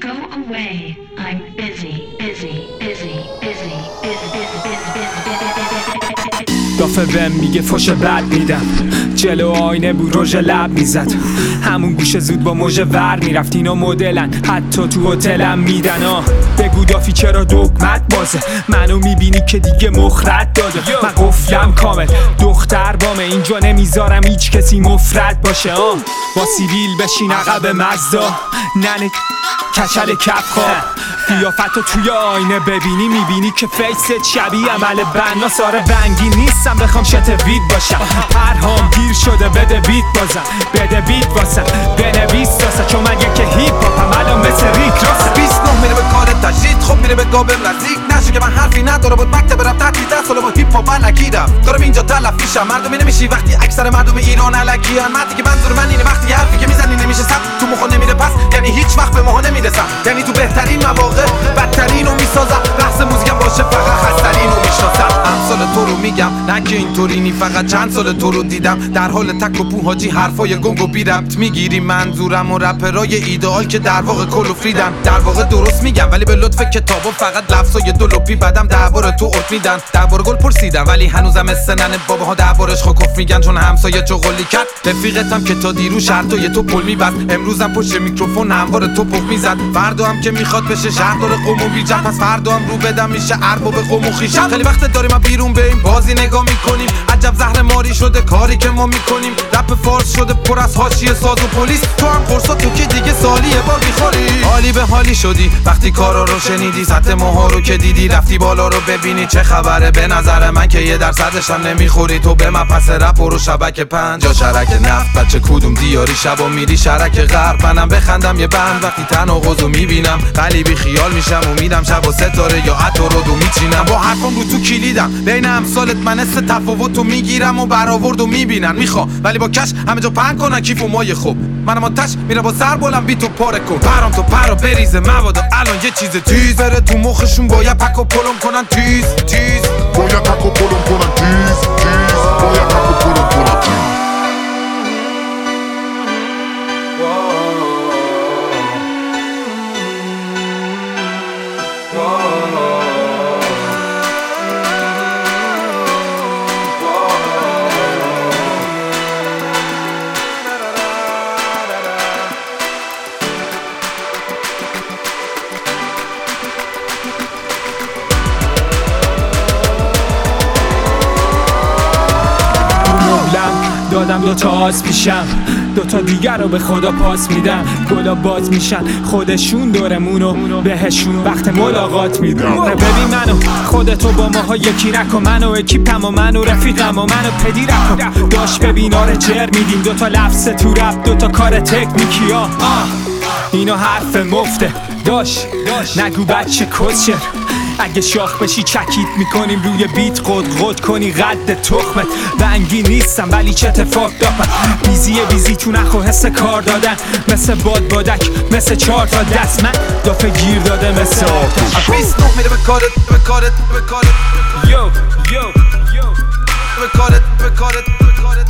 Go away. I'm busy, busy, busy, busy, busy, busy. busy. دافه بهم میگه فش بد میدم. جلو آینه بود رژ لب می‌زد. همون گوشه زود با موژه ور می‌رفت. اینا مدلن حتی تو هتلم میدن. آه بگو دافی چرا دگمت بازه؟ منو می‌بینی که دیگه مخرد داده. من قفلم کامل. دختر بامه اینجا نمی‌ذارم هیچ کسی مفرد باشه. آه با سیویل بشین عقب مزدا. ننه کچل کف خواب قیافتو توی آینه ببینی می‌بینی که فیست شبیه عمل بنا. ساره بنگی نیستم بخوام شتوید باشم. پرهام گیر شده بده بیت بازم. بده بیت واسم بنویس داسه چون من یکی هیپ هاپم الان مثل ریک راسم 29 میره به کار تجدید خب میره به گابم نزدیک نشه که من حرفی نداره بود مکتب رفت تحتی ده ساله با هیپ هاپ نکیدم. دارم اینجا تلف میشم. مردمی نمیشی وقتی اکثر مردم ایران علکیان مردی که منظور من اینه وقتی حرفی که می‌زنی نمیشه سب. تو مخ نمیره پس. یعنی هیچ وقت به ماها نمی‌رسم. یعنی تو بهترین مواقع تو رو میگم. نه که اینطوری نی فقط چند سال تو رو دیدم. در حال تک و پو حاجی حرفای گنگ و بی ربط می‌گیری. منظورم و رپرای ایدئال که در واقع کل فریدن در واقع درست میگم ولی به لطف کتابا فقط لفظای دو لپی بدم درباره تو ارت میدن. درباره گل پرسیدم ولی هنوزم استنن باباها دربارش خوکف میگن. چون همسایه چغلی کرد رفیقتم که تا دیرو شرطای تو پل میبست. امروزم پشت میکروفون هموار تو پف می‌زد. فردا هم که می‌خواد بشه شهر داره قوم و بیجم پس فردا هم رو بدم میشه ارباب قوم و خیشم خیلی وقت داریم ما بیرون به این بازی نگاه می‌کنیم. عجب زهر ماری شده کاری که ما می‌کنیم. رپ فارس شده پر از حاشیه ساز و پلیس. تو هم قرصا تو که دیگه سالیه بار می‌خوری حالی به حالی شدی. وقتی کارا رو شنیدی سطح ماها رو که دیدی رفتی بالا رو ببینی. چه خبره؟ به نظر من که یه درصدش هم نمی‌خوری. تو به من پس رپ رو شبکه پنج. یا شرک نفت. بچه کدوم دیاری شبا میری شرک غرب. منم بخندم یه بند. وقتی تناقض رو می‌بینم قلیبی خیال میشم. و میرم شب و ستاره یا عطر رو دو میچینم. با حرفم رو تو کلیدم. بین امثالت من است تفاوت رو می‌گیرم و برآورد و می‌بینن. میخوا. ولی با کش همه جا پهن کنن. کیف و مایه خوب. منم آتش میره با سر بلم بی تو پاره کن. پرام تو پرا بریزه مواد الان یه چیز تیز. بره تو مخشون باید پک و پلم کنن تیز. تیز. باید تک و پلم کنن تیز. تیز. دادم دوتا آز پیشم. دوتا دیگر رو به خدا پاس میدم. گلا باز میشن. خودشون دورمونو بهشون. وقت ملاقات میدم. ببین منو. خودتو با ماها یکی نکن. منو اکیپم و منو رفیقم و منو پدی رکن داشت ببین آره جر میدیم. دوتا لفظ تو رپ دوتا کار تکنیکی ها. اینو حرف مفته. داش. نگو بچه کسچه اگه شاخ بشی چکیت می‌کنیم روی بیت. قد قد کنی قد تخمت. بنگی نیستم ولی چه اتفاق داپن بیزی بیزی تو نخو حس کار دادن. مثل باد بادک مثل چهار تا دست. من دافه گیر داده مثل آتش. 29 میره به کارت به کارت به کارت یو یو یو به کارت به کارت به کارت 29 میره به کارت به کارت به کارت